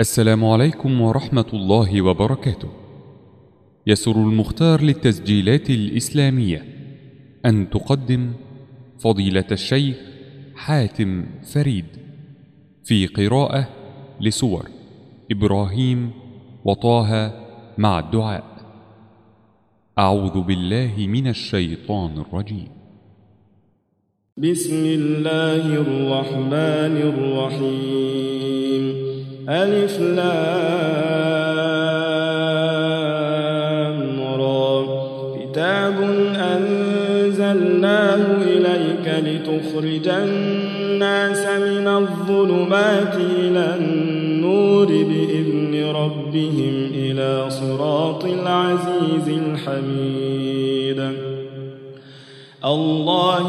السلام عليكم ورحمة الله وبركاته. يسر المختار للتسجيلات الإسلامية أن تقدم فضيلة الشيخ حاتم فريد في قراءة لسور إبراهيم وطه مع الدعاء. أعوذ بالله من الشيطان الرجيم. بسم الله الرحمن الرحيم ألف كتاب أنزلناه إليك لتخرج الناس من الظلمات إلى النور بإذن ربهم إلى صراط العزيز الحميد. الله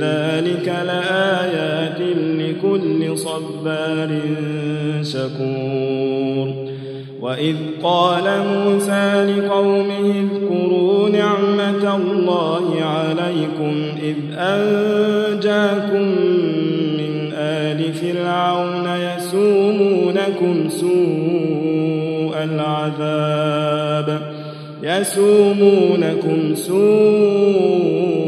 ذلك لآيات لكل صبار شكور. وإذ قال موسى لقومه اذكروا نعمة الله عليكم إذ أنجاكم من آل فرعون يسومونكم سوء العذاب يسومونكم سوء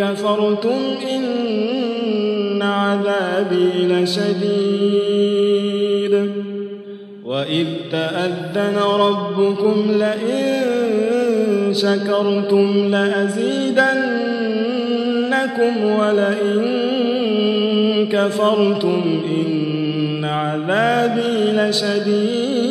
كفرتم إن عذابي لشديد. وإذ تأذن ربكم لئن شكرتم لأزيدنكم ولئن كفرتم إن عذابي لشديد.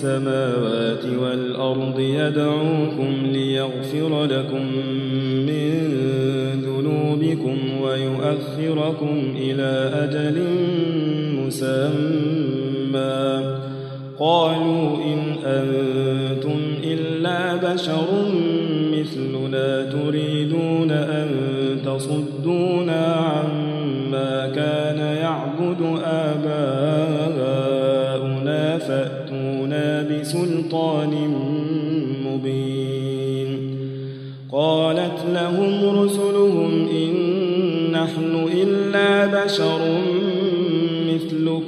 السماوات والأرض يدعوكم ليغفر لكم من ذنوبكم ويؤخركم إلى أجل مسمى. قالوا إن أنتم إلا بشر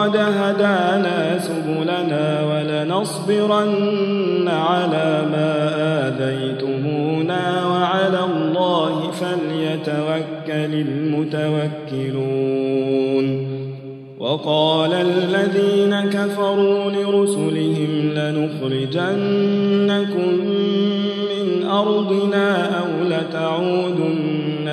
وقد هدانا سبلنا ولنصبرن على ما آذيتمونا وعلى الله فليتوكل المتوكلون. وقال الذين كفروا لرسلهم لنخرجنكم من أرضنا أو لتعودن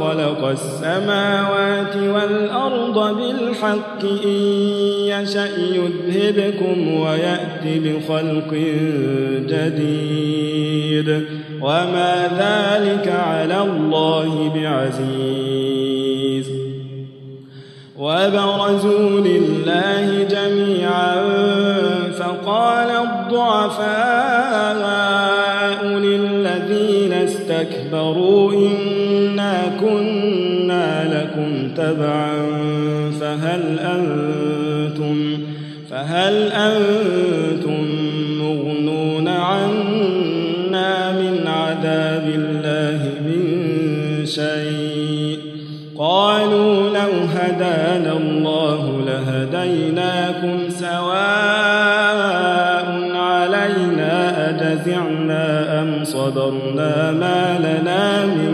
خلق السماوات والأرض بالحق إن يشأ يذهبكم ويأتي بخلق جديد. وما ذلك على الله بعزيز. وبرزوا لله جميعا فقال الضعفاء للذين استكبروا إنا كنا لكم تبعا فهل أنتم فهل أنتم مغنون عنا من عذاب الله من شيء؟ قالوا لو هدانا الله لهديناكم سواء علينا أجزعنا أم صبرنا ما لنا من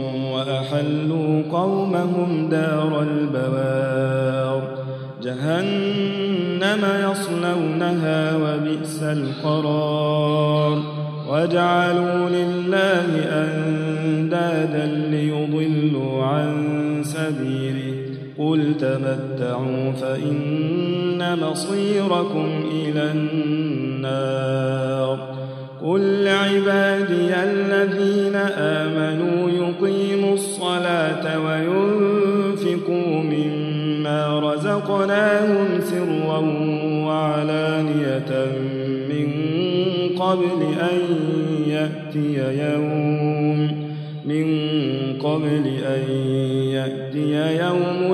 وأحلوا قومهم دار البوار. جهنم يصلونها وبئس القرار. وجعلوا لله أندادا ليضلوا عن سبيله. قل تمتعوا فإن مصيركم إلى النار. قل لعبادي الذين آمنوا رزقناهم سرا وعلانية من قبل أن يأتي يوم من قبل أن يأتي يوم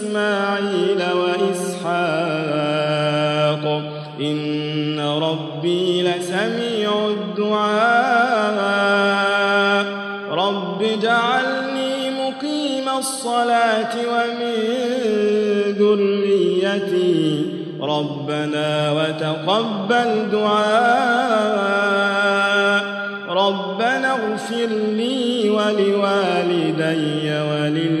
إسماعيل وإسحاق. إن ربي لسميع الدعاء. رب اجعلني مقيم الصلاة ومن ذريتي. ربنا وتقبل دعاء. ربنا اغفر لي ولوالدي وللمؤمنين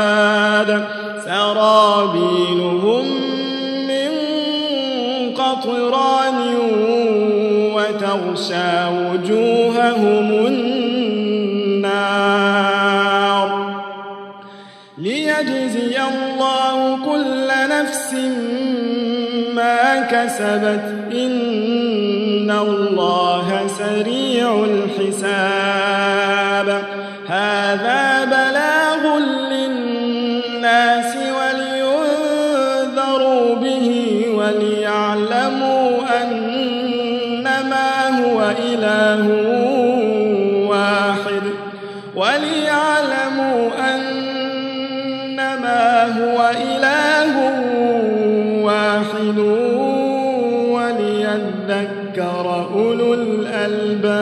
وتغشى وجوههم النار ليجزي الله كل نفس ما كسبت. إن الله سريع الحساب. هذا بلاغ الألباب.